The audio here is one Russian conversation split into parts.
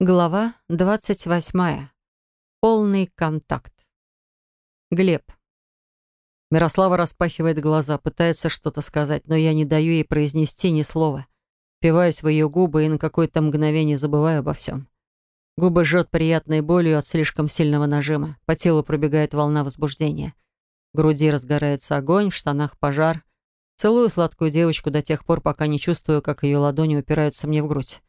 Глава 28. Полный контакт. Глеб. Мирослава распахивает глаза, пытается что-то сказать, но я не даю ей произнести ни слова. Впиваюсь в ее губы и на какое-то мгновение забываю обо всем. Губы жжет приятной болью от слишком сильного нажима. По телу пробегает волна возбуждения. В груди разгорается огонь, в штанах пожар. Целую сладкую девочку до тех пор, пока не чувствую, как ее ладони упираются мне в грудь.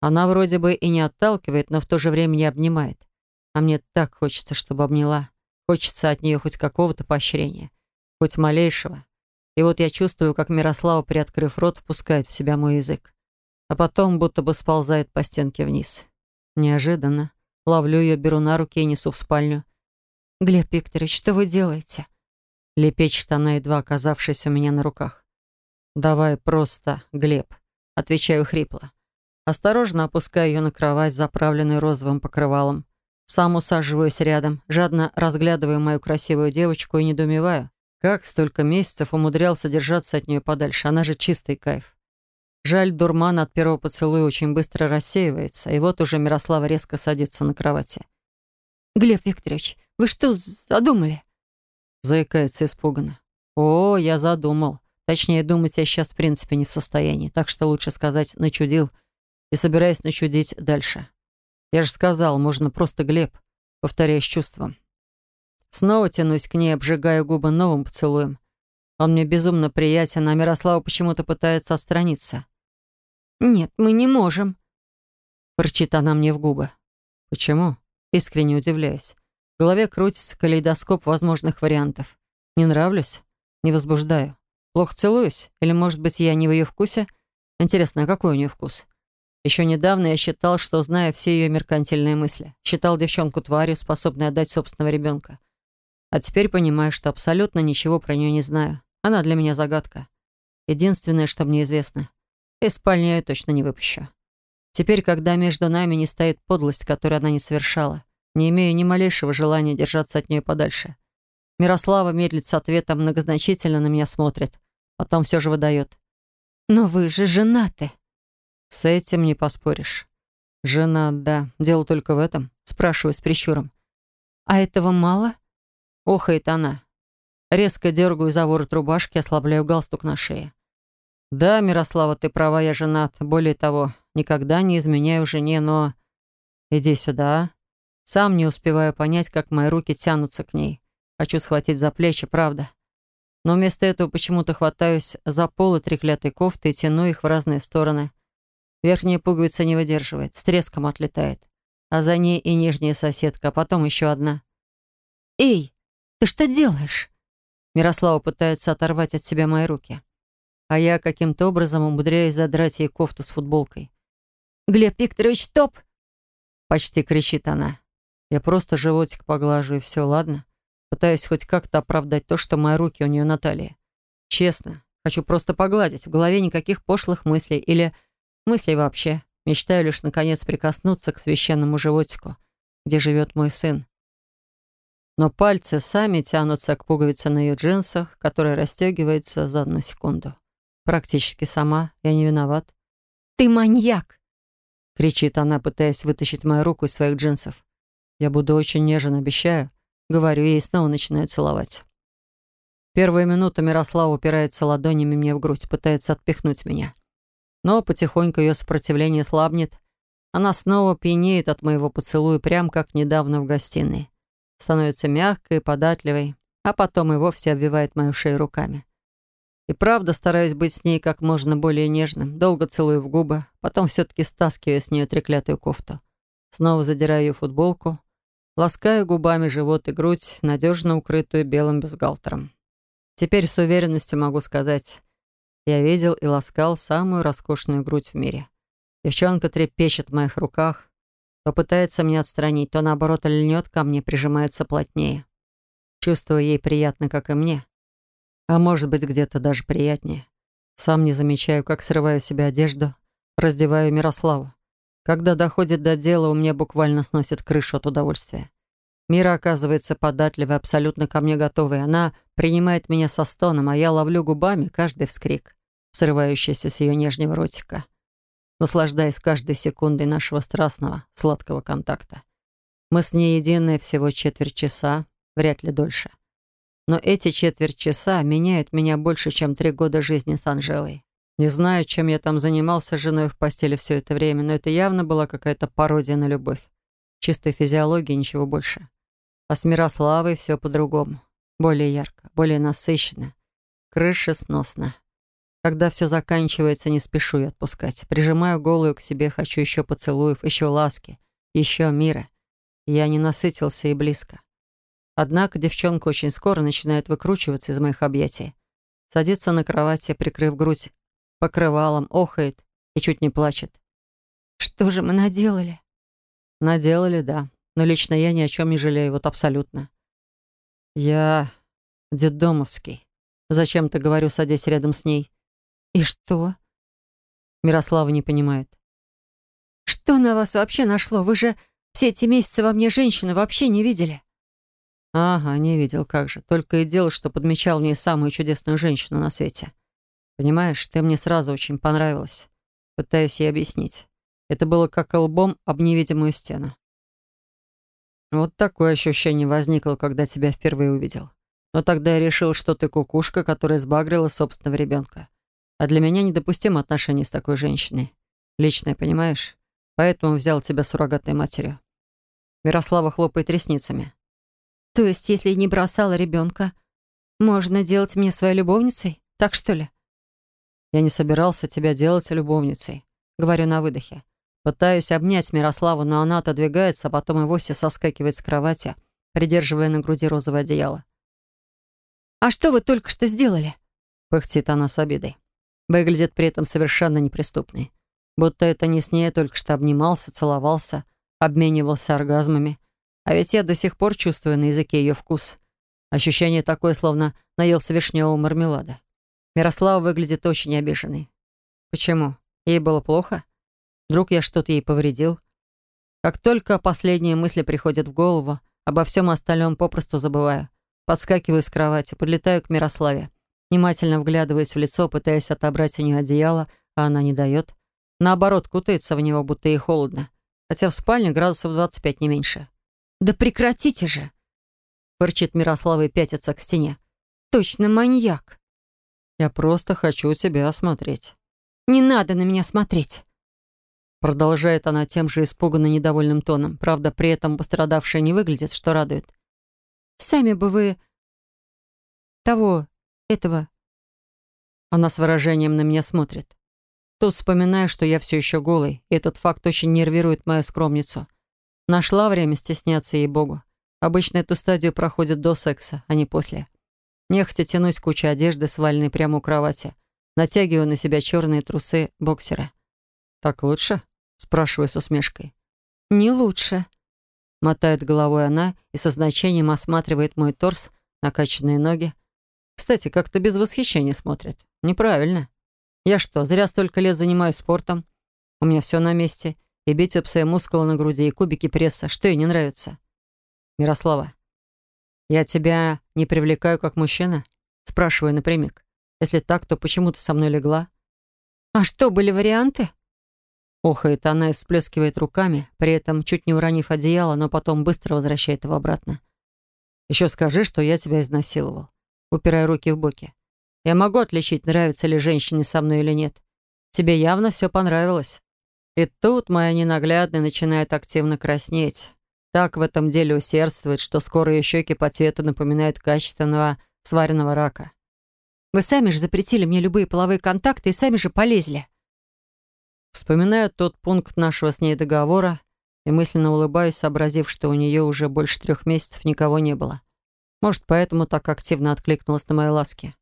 Она вроде бы и не отталкивает, но в то же время не обнимает. А мне так хочется, чтобы обняла. Хочется от нее хоть какого-то поощрения. Хоть малейшего. И вот я чувствую, как Мирослава, приоткрыв рот, впускает в себя мой язык. А потом будто бы сползает по стенке вниз. Неожиданно. Ловлю ее, беру на руки и несу в спальню. «Глеб Викторович, что вы делаете?» Лепечет она, едва оказавшись у меня на руках. «Давай просто, Глеб», — отвечаю хрипло. Осторожно опускаю ее на кровать, заправленную розовым покрывалом. Сам усаживаюсь рядом, жадно разглядываю мою красивую девочку и недоумеваю, как столько месяцев умудрялся держаться от нее подальше. Она же чистый кайф. Жаль, дурман от первого поцелуя очень быстро рассеивается, и вот уже Мирослава резко садится на кровати. «Глеб Викторович, вы что задумали?» Заикается испуганно. «О, я задумал. Точнее, думать я сейчас в принципе не в состоянии, так что лучше сказать «начудил», и собираюсь начудить дальше. Я же сказал, можно просто Глеб, повторяя с чувством. Снова тянусь к ней, обжигая губы новым поцелуем. Он мне безумно приятен, а Мирослава почему-то пытается отстраниться. «Нет, мы не можем», — ворчит она мне в губы. «Почему?» Искренне удивляюсь. В голове крутится калейдоскоп возможных вариантов. Не нравлюсь? Не возбуждаю. Плохо целуюсь? Или, может быть, я не в ее вкусе? Интересно, а какой у нее вкус? Еще недавно я считал, что знаю все ее меркантильные мысли. Считал девчонку тварью, способной отдать собственного ребенка. А теперь понимаю, что абсолютно ничего про нее не знаю. Она для меня загадка. Единственное, что мне известно. Из спальни я ее точно не выпущу. Теперь, когда между нами не стоит подлость, которую она не совершала, не имею ни малейшего желания держаться от нее подальше. Мирослава медлит с ответом, многозначительно на меня смотрит. Потом все же выдает. «Но вы же женаты». С этим не поспоришь. Жена, да. Дело только в этом. Спрашиваю с прищуром. А этого мало? Охает она. Резко дергаю за ворот рубашки, ослабляю галстук на шее. Да, Мирослава, ты права, я женат. Более того, никогда не изменяю жене, но... Иди сюда. Сам не успеваю понять, как мои руки тянутся к ней. Хочу схватить за плечи, правда. Но вместо этого почему-то хватаюсь за полы треклятой кофты и тяну их в разные стороны. Верхняя пуговица не выдерживает, с треском отлетает. А за ней и нижняя соседка, а потом еще одна. «Эй, ты что делаешь?» Мирослава пытается оторвать от себя мои руки. А я каким-то образом умудряюсь задрать ей кофту с футболкой. «Глеб Викторович, стоп!» Почти кричит она. Я просто животик поглажу, и все, ладно? Пытаюсь хоть как-то оправдать то, что мои руки у нее на талии. Честно, хочу просто погладить. В голове никаких пошлых мыслей или Мыслей вообще. Мечтаю лишь наконец прикоснуться к священному животику, где живет мой сын. Но пальцы сами тянутся к пуговице на ее джинсах, которая расстегивается за одну секунду. Практически сама, я не виноват. «Ты маньяк!» — кричит она, пытаясь вытащить мою руку из своих джинсов. Я буду очень нежен, обещаю. Говорю ей и снова начинаю целовать. Первую минуту Мирослава упирается ладонями мне в грудь, пытается отпихнуть меня. Но потихоньку ее сопротивление слабнет. Она снова пьянеет от моего поцелуя, прям как недавно в гостиной. Становится мягкой, податливой, а потом и вовсе обвивает мою шею руками. И правда стараюсь быть с ней как можно более нежным. Долго целую в губы, потом все-таки стаскиваю с нее треклятую кофту. Снова задираю ее футболку, ласкаю губами живот и грудь, надежно укрытую белым бюстгальтером. Теперь с уверенностью могу сказать, я видел и ласкал самую роскошную грудь в мире. Девчонка трепещет в моих руках, то пытается меня отстранить, то наоборот льнет ко мне, прижимается плотнее. Чувствую ей приятно, как и мне. А может быть, где-то даже приятнее. Сам не замечаю, как срываю себе одежду, раздеваю Мирославу. Когда доходит до дела, у меня буквально сносит крышу от удовольствия. Мира оказывается податливой, абсолютно ко мне готовой. Она принимает меня со стоном, а я ловлю губами каждый вскрик срывающийся с ее нежнего ротика. наслаждаясь каждой секундой нашего страстного, сладкого контакта. Мы с ней единые всего четверть часа, вряд ли дольше. Но эти четверть часа меняют меня больше, чем три года жизни с Анжелой. Не знаю, чем я там занимался с женой в постели все это время, но это явно была какая-то пародия на любовь. Чистой физиологии, ничего больше. А с Мирославой все по-другому. Более ярко, более насыщенно. Крыша сносна. Когда все заканчивается, не спешу я отпускать. Прижимаю голую к себе, хочу еще поцелуев, еще ласки, еще мира. Я не насытился и близко. Однако девчонка очень скоро начинает выкручиваться из моих объятий. Садится на кровати, прикрыв грудь покрывалом, охает и чуть не плачет. «Что же мы наделали?» «Наделали, да. Но лично я ни о чем не жалею, вот абсолютно. Я детдомовский. Зачем-то говорю, садясь рядом с ней. И что? Мирослава не понимает. Что на вас вообще нашло? Вы же все эти месяцы во мне женщину вообще не видели. Ага, не видел, как же. Только и делал, что подмечал в ней самую чудесную женщину на свете. Понимаешь, ты мне сразу очень понравилась. Пытаюсь ей объяснить. Это было как лбом об невидимую стену. Вот такое ощущение возникло, когда тебя впервые увидел. Но тогда я решил, что ты кукушка, которая сбагрила собственного ребенка. А для меня недопустимо отношение с такой женщиной. Личное, понимаешь? Поэтому взял тебя суррогатной матерью. Мирослава хлопает ресницами. То есть, если не бросала ребенка, можно делать мне своей любовницей? Так что ли? Я не собирался тебя делать любовницей. Говорю на выдохе. Пытаюсь обнять Мирославу, но она отодвигается, а потом и вовсе соскакивает с кровати, придерживая на груди розовое одеяло. «А что вы только что сделали?» Пыхтит она с обидой. Выглядит при этом совершенно неприступной. Будто это не с ней, только что обнимался, целовался, обменивался оргазмами. А ведь я до сих пор чувствую на языке ее вкус. Ощущение такое, словно наелся вишневого мармелада. Мирослава выглядит очень обиженной. Почему? Ей было плохо? Вдруг я что-то ей повредил? Как только последние мысли приходят в голову, обо всем остальном попросту забываю. Подскакиваю с кровати, подлетаю к Мирославе. Внимательно вглядываясь в лицо, пытаясь отобрать у нее одеяло, а она не дает. Наоборот, кутается в него, будто ей холодно. Хотя в спальне градусов 25 не меньше. «Да прекратите же!» Фырчит Мирослава и пятится к стене. «Точно маньяк!» «Я просто хочу тебя осмотреть». «Не надо на меня смотреть!» Продолжает она тем же испуганно недовольным тоном. Правда, при этом пострадавшая не выглядит, что радует. «Сами бы вы... того... этого...» Она с выражением на меня смотрит. Тут вспоминаю, что я все еще голый, и этот факт очень нервирует мою скромницу. Нашла время стесняться ей-богу. Обычно эту стадию проходит до секса, а не после. Нехотя тянусь кучу одежды, сваленной прямо у кровати. Натягиваю на себя черные трусы боксера. «Так лучше?» — спрашиваю с усмешкой. «Не лучше», — мотает головой она и со значением осматривает мой торс, накачанные ноги. Кстати, как-то без восхищения смотрит. Неправильно. Я что, зря столько лет занимаюсь спортом? У меня все на месте. И бицепсы, и мускулы на груди, и кубики пресса. Что ей не нравится? Мирослава, я тебя не привлекаю как мужчина? Спрашиваю напрямик. Если так, то почему ты со мной легла? А что, были варианты? Охает она и всплескивает руками, при этом чуть не уронив одеяло, но потом быстро возвращает его обратно. «Еще скажи, что я тебя изнасиловал», упирая руки в боки. «Я могу отличить, нравится ли женщине со мной или нет. Тебе явно все понравилось». И тут моя ненаглядная начинает активно краснеть. Так в этом деле усердствует, что скоро ее щеки по цвету напоминают качественного сваренного рака. «Вы сами же запретили мне любые половые контакты и сами же полезли», Вспоминаю тот пункт нашего с ней договора и мысленно улыбаюсь, сообразив, что у нее уже больше трех месяцев никого не было. Может, поэтому так активно откликнулась на мои ласки.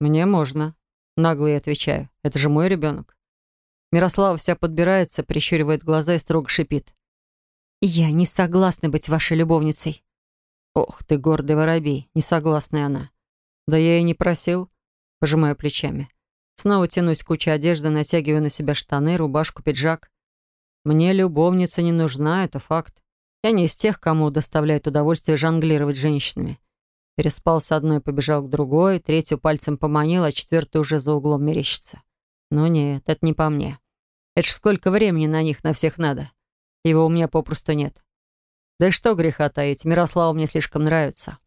«Мне можно», — нагло и отвечаю. «Это же мой ребенок». Мирослава вся подбирается, прищуривает глаза и строго шипит. «Я не согласна быть вашей любовницей». «Ох ты, гордый воробей, несогласная она». «Да я и не просил», — пожимаю плечами. Снова тянусь к куче одежды, натягиваю на себя штаны, рубашку, пиджак. Мне любовница не нужна, это факт. Я не из тех, кому доставляет удовольствие жонглировать женщинами. Переспал с одной, побежал к другой, третью пальцем поманил, а четвертую уже за углом мерещится. Но нет, это не по мне. Это ж сколько времени на них на всех надо. Его у меня попросту нет. Да и что греха таить, Мирослава мне слишком нравится.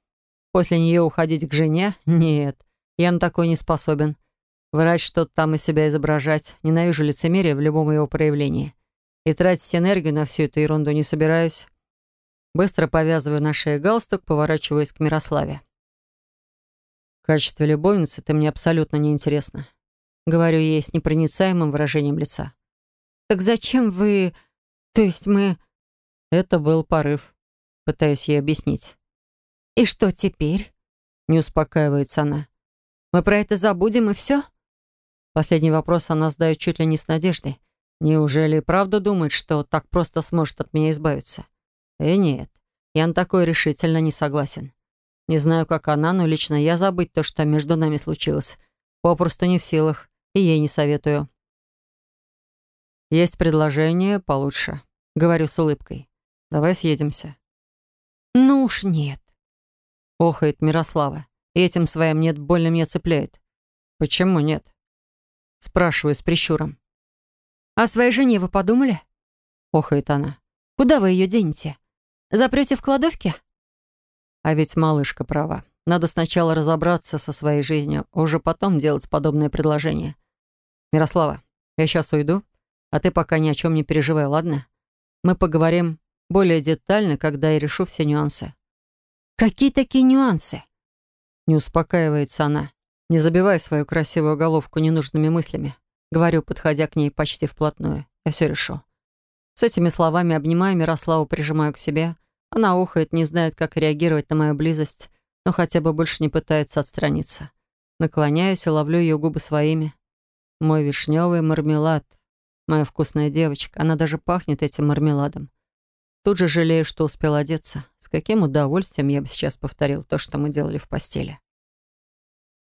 После нее уходить к жене? Нет, я на такой не способен. Врать что-то там из себя изображать. Ненавижу лицемерие в любом его проявлении. И тратить энергию на всю эту ерунду не собираюсь. Быстро повязываю на шее галстук, поворачиваясь к Мирославе. В качестве любовницы ты мне абсолютно неинтересна. Говорю ей с непроницаемым выражением лица. «Так зачем вы... То есть мы...» Это был порыв. Пытаюсь ей объяснить. «И что теперь?» Не успокаивается она. «Мы про это забудем и все?» Последний вопрос она задает чуть ли не с надеждой. Неужели правда думает, что так просто сможет от меня избавиться? И нет, я на такое решительно не согласен. Не знаю, как она, но лично я забыть то, что между нами случилось, попросту не в силах, и ей не советую. Есть предложение получше. Говорю с улыбкой. Давай съедемся. Ну уж нет. Охает Мирослава. Этим своим «нет» больно меня цепляет. Почему нет? Спрашиваю с прищуром. «О своей жене вы подумали?» Охает она. «Куда вы ее денете? Запрете в кладовке?» А ведь малышка права. Надо сначала разобраться со своей жизнью, а уже потом делать подобное предложение. Мирослава, я сейчас уйду, а ты пока ни о чем не переживай, ладно? Мы поговорим более детально, когда я решу все нюансы. Какие такие нюансы? Не успокаивается она. Не забивай свою красивую головку ненужными мыслями. Говорю, подходя к ней почти вплотную. Я все решу. С этими словами обнимаю Мирославу, прижимаю к себе. Она ухает, не знает, как реагировать на мою близость, но хотя бы больше не пытается отстраниться. Наклоняюсь и ловлю ее губы своими. Мой вишневый мармелад — Моя вкусная девочка, она даже пахнет этим мармеладом. Тут же жалею, что успел одеться. С каким удовольствием я бы сейчас повторил то, что мы делали в постели.